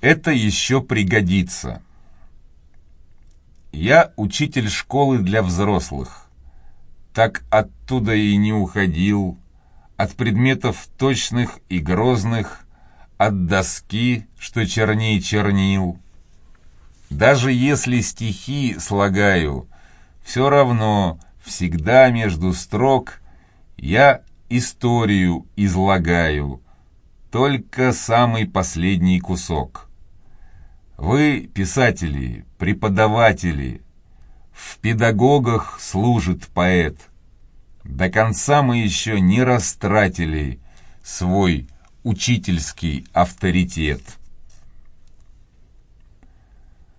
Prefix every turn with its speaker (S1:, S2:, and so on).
S1: Это еще пригодится. Я учитель школы для взрослых. Так оттуда и не уходил. От предметов точных и грозных, от доски, что черней чернил. Даже если стихи слагаю, все равно всегда между строк я историю излагаю, только самый последний кусок. Вы, писатели, преподаватели, в педагогах служит поэт. До конца мы еще не растратили свой учительский авторитет.